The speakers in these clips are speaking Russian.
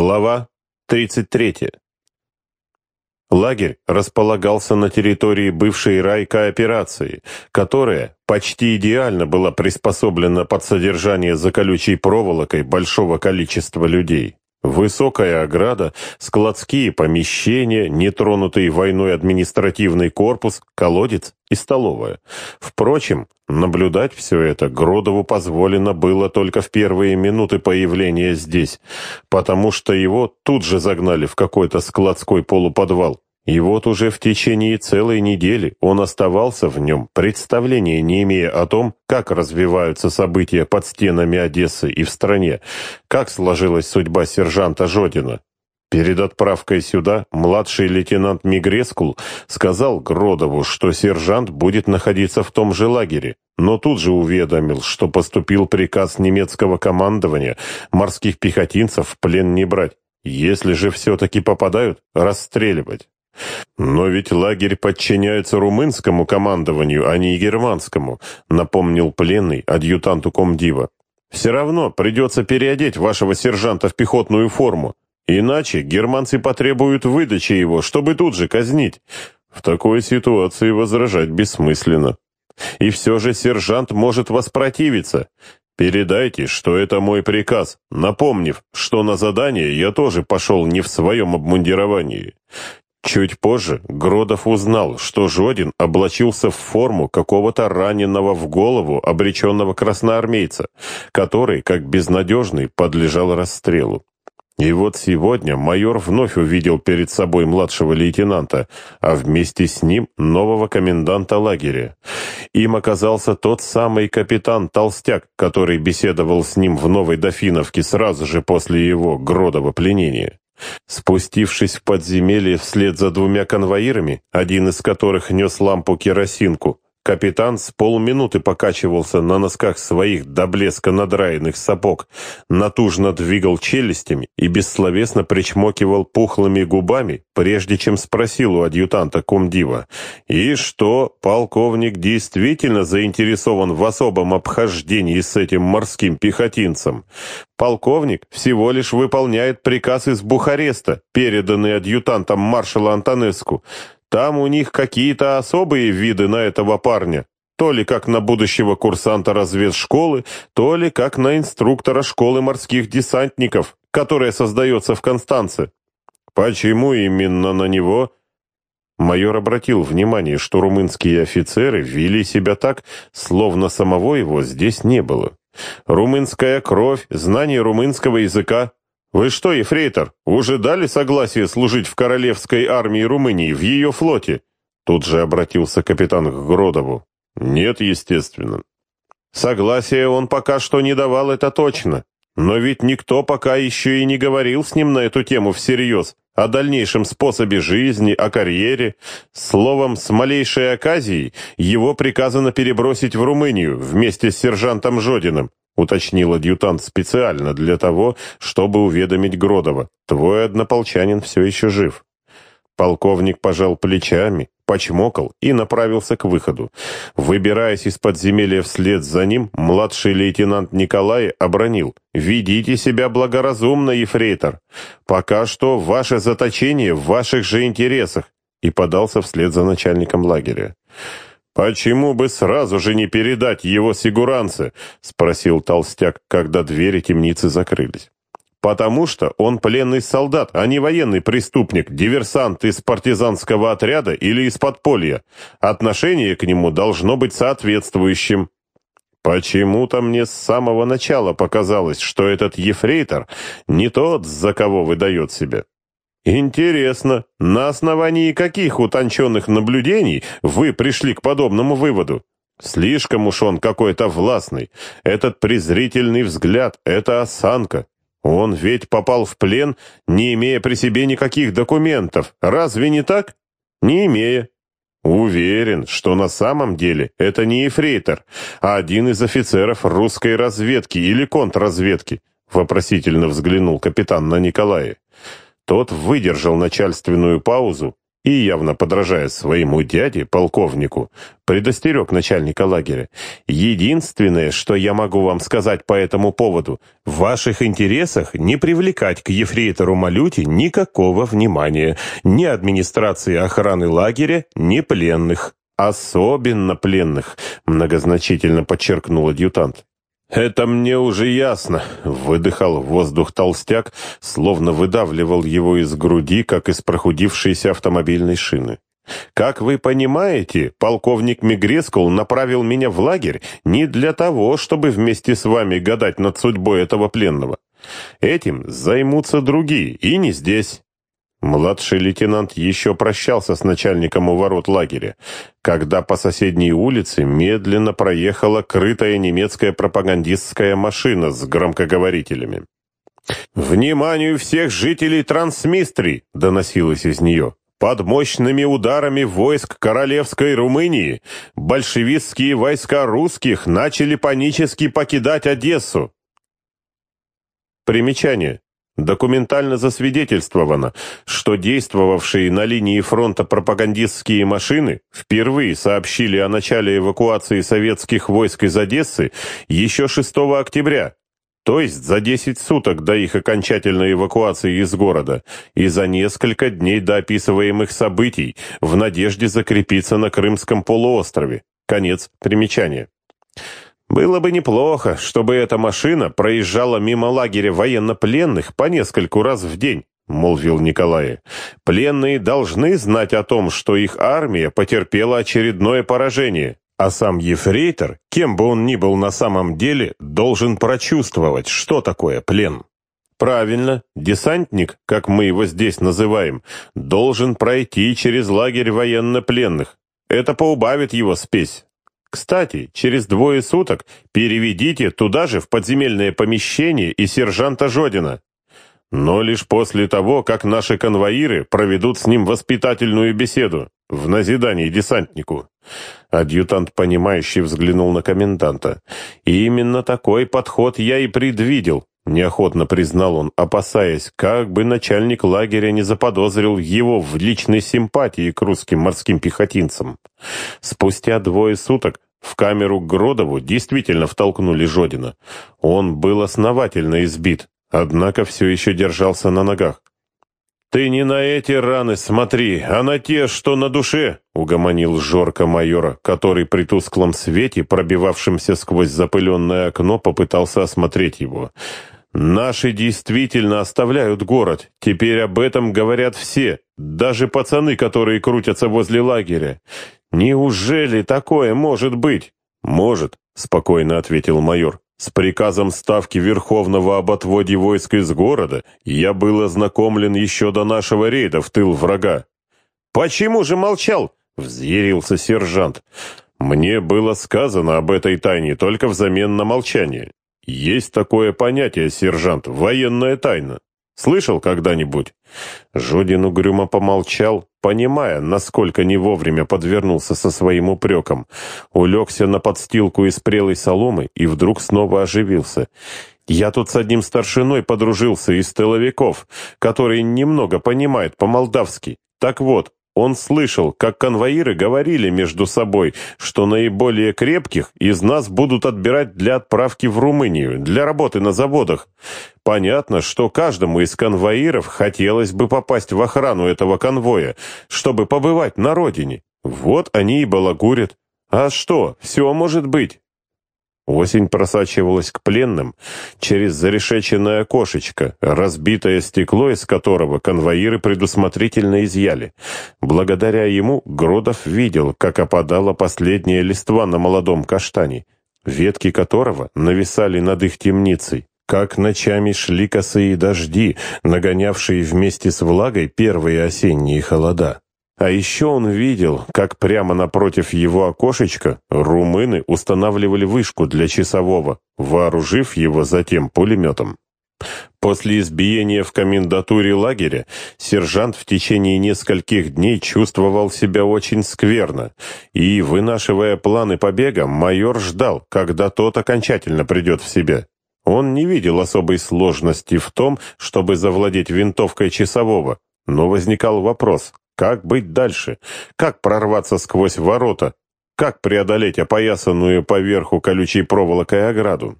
Глава 33. Лагерь располагался на территории бывшей райкооперации, которая почти идеально была приспособлена под содержание за колючей проволокой большого количества людей. Высокая ограда, складские помещения, нетронутый войной административный корпус, колодец и столовая. Впрочем, наблюдать все это Гродову позволено было только в первые минуты появления здесь, потому что его тут же загнали в какой-то складской полуподвал. И вот уже в течение целой недели он оставался в нем, представления не имея о том, как развиваются события под стенами Одессы и в стране, как сложилась судьба сержанта Жодина. Перед отправкой сюда младший лейтенант Мигрескул сказал Гродову, что сержант будет находиться в том же лагере, но тут же уведомил, что поступил приказ немецкого командования морских пехотинцев в плен не брать. Если же все-таки попадают, расстреливать. «Но ведь лагерь подчиняется румынскому командованию, а не германскому», напомнил пленный адъютанту комдива. «Все равно придется переодеть вашего сержанта в пехотную форму. Иначе германцы потребуют выдачи его, чтобы тут же казнить. В такой ситуации возражать бессмысленно. И все же сержант может воспротивиться. Передайте, что это мой приказ, напомнив, что на задание я тоже пошел не в своем обмундировании. Чуть позже Гродов узнал, что Жодин облачился в форму какого-то раненого в голову обреченного красноармейца, который, как безнадежный, подлежал расстрелу. И вот сегодня майор вновь увидел перед собой младшего лейтенанта, а вместе с ним нового коменданта лагеря. Им оказался тот самый капитан Толстяк, который беседовал с ним в Новой Дофиновке сразу же после его Гродова пленения. Спустившись в подземелье вслед за двумя конвоирами, один из которых нес лампу-керосинку, Капитан с полминуты покачивался на носках своих до блеска надраенных сапог, натужно двигал челюстями и бессловесно причмокивал пухлыми губами, прежде чем спросил у адъютанта комдива, «И что, полковник действительно заинтересован в особом обхождении с этим морским пехотинцем? Полковник всего лишь выполняет приказ из Бухареста, переданный адъютантом маршала Антонеску». Там у них какие-то особые виды на этого парня. То ли как на будущего курсанта разведшколы, то ли как на инструктора школы морских десантников, которая создается в Констанце. Почему именно на него? Майор обратил внимание, что румынские офицеры вели себя так, словно самого его здесь не было. Румынская кровь, знание румынского языка, «Вы что, ефрейтор, уже дали согласие служить в королевской армии Румынии, в ее флоте?» Тут же обратился капитан к Гродову. «Нет, естественно». Согласия он пока что не давал, это точно. Но ведь никто пока еще и не говорил с ним на эту тему всерьез, о дальнейшем способе жизни, о карьере. Словом, с малейшей оказией его приказано перебросить в Румынию вместе с сержантом Жодиным уточнил адъютант специально для того, чтобы уведомить Гродова. Твой однополчанин все еще жив. Полковник пожал плечами, почмокал и направился к выходу. Выбираясь из подземелья вслед за ним, младший лейтенант Николай обронил «Ведите себя благоразумно, ефрейтор. Пока что ваше заточение в ваших же интересах» и подался вслед за начальником лагеря. «Почему бы сразу же не передать его сигуранце?» — спросил толстяк, когда двери темницы закрылись. «Потому что он пленный солдат, а не военный преступник, диверсант из партизанского отряда или из подполья. Отношение к нему должно быть соответствующим». «Почему-то мне с самого начала показалось, что этот ефрейтор не тот, за кого выдает себя». Интересно, на основании каких утонченных наблюдений вы пришли к подобному выводу? Слишком уж он какой-то властный. Этот презрительный взгляд, эта осанка. Он ведь попал в плен, не имея при себе никаких документов. Разве не так? Не имея. Уверен, что на самом деле это не эфрейтор, а один из офицеров русской разведки или контрразведки, вопросительно взглянул капитан на Николая. Тот выдержал начальственную паузу и, явно подражая своему дяде, полковнику, предостерег начальника лагеря. «Единственное, что я могу вам сказать по этому поводу, в ваших интересах не привлекать к ефрейтору Малюте никакого внимания, ни администрации охраны лагеря, ни пленных. Особенно пленных», многозначительно подчеркнул адъютант. «Это мне уже ясно», — выдыхал воздух толстяк, словно выдавливал его из груди, как из прохудившейся автомобильной шины. «Как вы понимаете, полковник Мигрескул направил меня в лагерь не для того, чтобы вместе с вами гадать над судьбой этого пленного. Этим займутся другие, и не здесь. Младший лейтенант еще прощался с начальником у ворот лагеря, когда по соседней улице медленно проехала крытая немецкая пропагандистская машина с громкоговорителями. «Вниманию всех жителей Трансмистрии!» — доносилось из нее. Под мощными ударами войск королевской Румынии большевистские войска русских начали панически покидать Одессу. Примечание. Документально засвидетельствовано, что действовавшие на линии фронта пропагандистские машины впервые сообщили о начале эвакуации советских войск из Одессы еще 6 октября, то есть за 10 суток до их окончательной эвакуации из города и за несколько дней до описываемых событий в надежде закрепиться на Крымском полуострове. Конец примечания. Было бы неплохо, чтобы эта машина проезжала мимо лагеря военнопленных по нескольку раз в день, молвил Николай. Пленные должны знать о том, что их армия потерпела очередное поражение, а сам ефрейтор, кем бы он ни был на самом деле, должен прочувствовать, что такое плен. Правильно, десантник, как мы его здесь называем, должен пройти через лагерь военнопленных. Это поубавит его спесь. Кстати, через двое суток переведите туда же в подземельное помещение и сержанта Жодина. Но лишь после того, как наши конвоиры проведут с ним воспитательную беседу в назидании десантнику. Адъютант, понимающий, взглянул на коменданта. И именно такой подход я и предвидел, неохотно признал он, опасаясь, как бы начальник лагеря не заподозрил его в личной симпатии к русским морским пехотинцам. Спустя двое суток в камеру к Гродову действительно втолкнули Жодина. Он был основательно избит, однако все еще держался на ногах. «Ты не на эти раны смотри, а на те, что на душе», — угомонил Жорка майора, который при тусклом свете, пробивавшемся сквозь запыленное окно, попытался осмотреть его. «Наши действительно оставляют город. Теперь об этом говорят все, даже пацаны, которые крутятся возле лагеря. Неужели такое может быть?» «Может», — спокойно ответил майор. «С приказом Ставки Верховного об отводе войск из города я был ознакомлен еще до нашего рейда в тыл врага». «Почему же молчал?» — взъярился сержант. «Мне было сказано об этой тайне только взамен на молчание. Есть такое понятие, сержант, военная тайна. Слышал когда-нибудь?» Жодин угрюмо помолчал, понимая, насколько не вовремя подвернулся со своим упреком. Улегся на подстилку из прелой соломы и вдруг снова оживился. «Я тут с одним старшиной подружился из тыловиков, который немного понимает по-молдавски. Так вот, он слышал, как конвоиры говорили между собой, что наиболее крепких из нас будут отбирать для отправки в Румынию, для работы на заводах. Понятно, что каждому из конвоиров хотелось бы попасть в охрану этого конвоя, чтобы побывать на родине. Вот они и балагурят. А что, все может быть. Осень просачивалась к пленным через зарешеченное окошечко, разбитое стекло из которого конвоиры предусмотрительно изъяли. Благодаря ему Гродов видел, как опадала последняя листва на молодом каштане, ветки которого нависали над их темницей. Как ночами шли косые дожди, нагонявшие вместе с влагой первые осенние холода. А еще он видел, как прямо напротив его окошечка румыны устанавливали вышку для часового, вооружив его затем пулеметом. После избиения в комендатуре лагеря сержант в течение нескольких дней чувствовал себя очень скверно, и, вынашивая планы побега, майор ждал, когда тот окончательно придет в себя. Он не видел особой сложности в том, чтобы завладеть винтовкой часового, но возникал вопрос, Как быть дальше? Как прорваться сквозь ворота? Как преодолеть опоясанную поверху колючей проволокой ограду?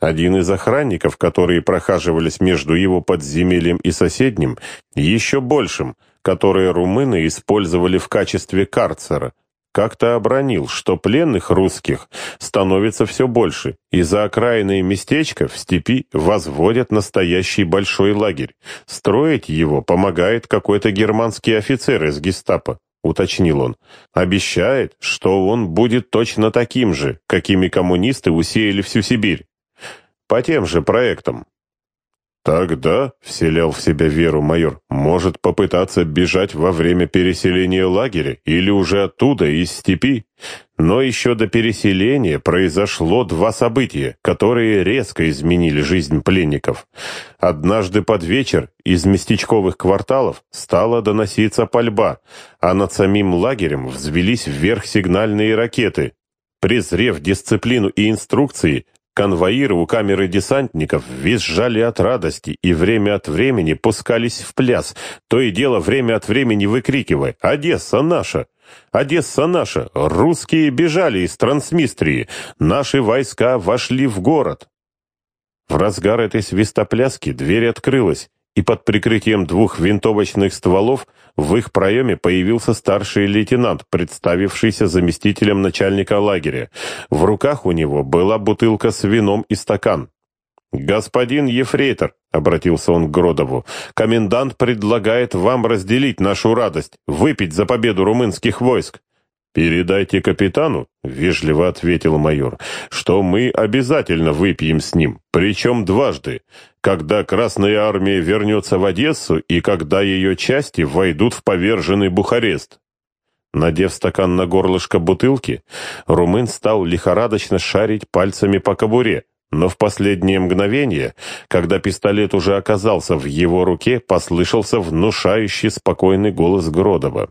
Один из охранников, которые прохаживались между его подземельем и соседним, еще большим, которые румыны использовали в качестве карцера, как-то обронил, что пленных русских становится все больше, и за окраинное местечко в степи возводят настоящий большой лагерь. Строить его помогает какой-то германский офицер из гестапо, уточнил он. Обещает, что он будет точно таким же, какими коммунисты усеяли всю Сибирь. По тем же проектам. Тогда, вселял в себя веру майор, может попытаться бежать во время переселения лагеря или уже оттуда, из степи. Но еще до переселения произошло два события, которые резко изменили жизнь пленников. Однажды под вечер из местечковых кварталов стала доноситься пальба, а над самим лагерем взвелись вверх сигнальные ракеты. Презрев дисциплину и инструкции, Конвоиры у камеры десантников визжали от радости и время от времени пускались в пляс, то и дело время от времени выкрикивая «Одесса наша!» «Одесса наша! Русские бежали из Трансмистрии! Наши войска вошли в город!» В разгар этой свистопляски дверь открылась, и под прикрытием двух винтовочных стволов в их проеме появился старший лейтенант, представившийся заместителем начальника лагеря. В руках у него была бутылка с вином и стакан. «Господин Ефрейтор», — обратился он к Гродову, — «комендант предлагает вам разделить нашу радость, выпить за победу румынских войск». «Передайте капитану», — вежливо ответил майор, — «что мы обязательно выпьем с ним, причем дважды, когда Красная Армия вернется в Одессу и когда ее части войдут в поверженный Бухарест». Надев стакан на горлышко бутылки, румын стал лихорадочно шарить пальцами по кобуре, но в последнее мгновение, когда пистолет уже оказался в его руке, послышался внушающий спокойный голос Гродова.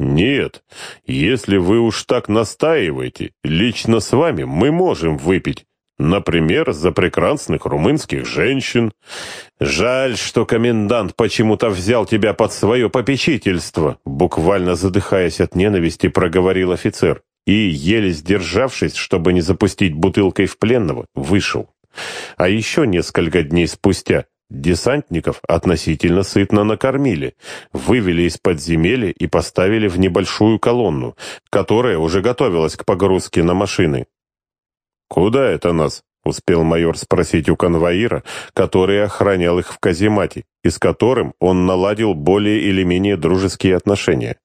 «Нет, если вы уж так настаиваете, лично с вами мы можем выпить. Например, за прекрасных румынских женщин. Жаль, что комендант почему-то взял тебя под свое попечительство», буквально задыхаясь от ненависти, проговорил офицер и, еле сдержавшись, чтобы не запустить бутылкой в пленного, вышел. А еще несколько дней спустя Десантников относительно сытно накормили, вывели из подземелья и поставили в небольшую колонну, которая уже готовилась к погрузке на машины. «Куда это нас?» — успел майор спросить у конвоира, который охранял их в каземате, и с которым он наладил более или менее дружеские отношения.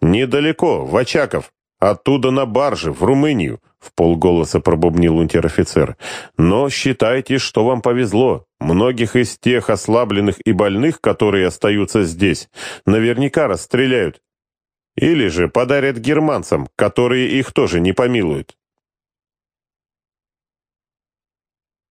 «Недалеко, в Очаков. Оттуда на барже, в Румынию», — в полголоса пробубнил унтер-офицер. «Но считайте, что вам повезло. Многих из тех ослабленных и больных, которые остаются здесь, наверняка расстреляют. Или же подарят германцам, которые их тоже не помилуют.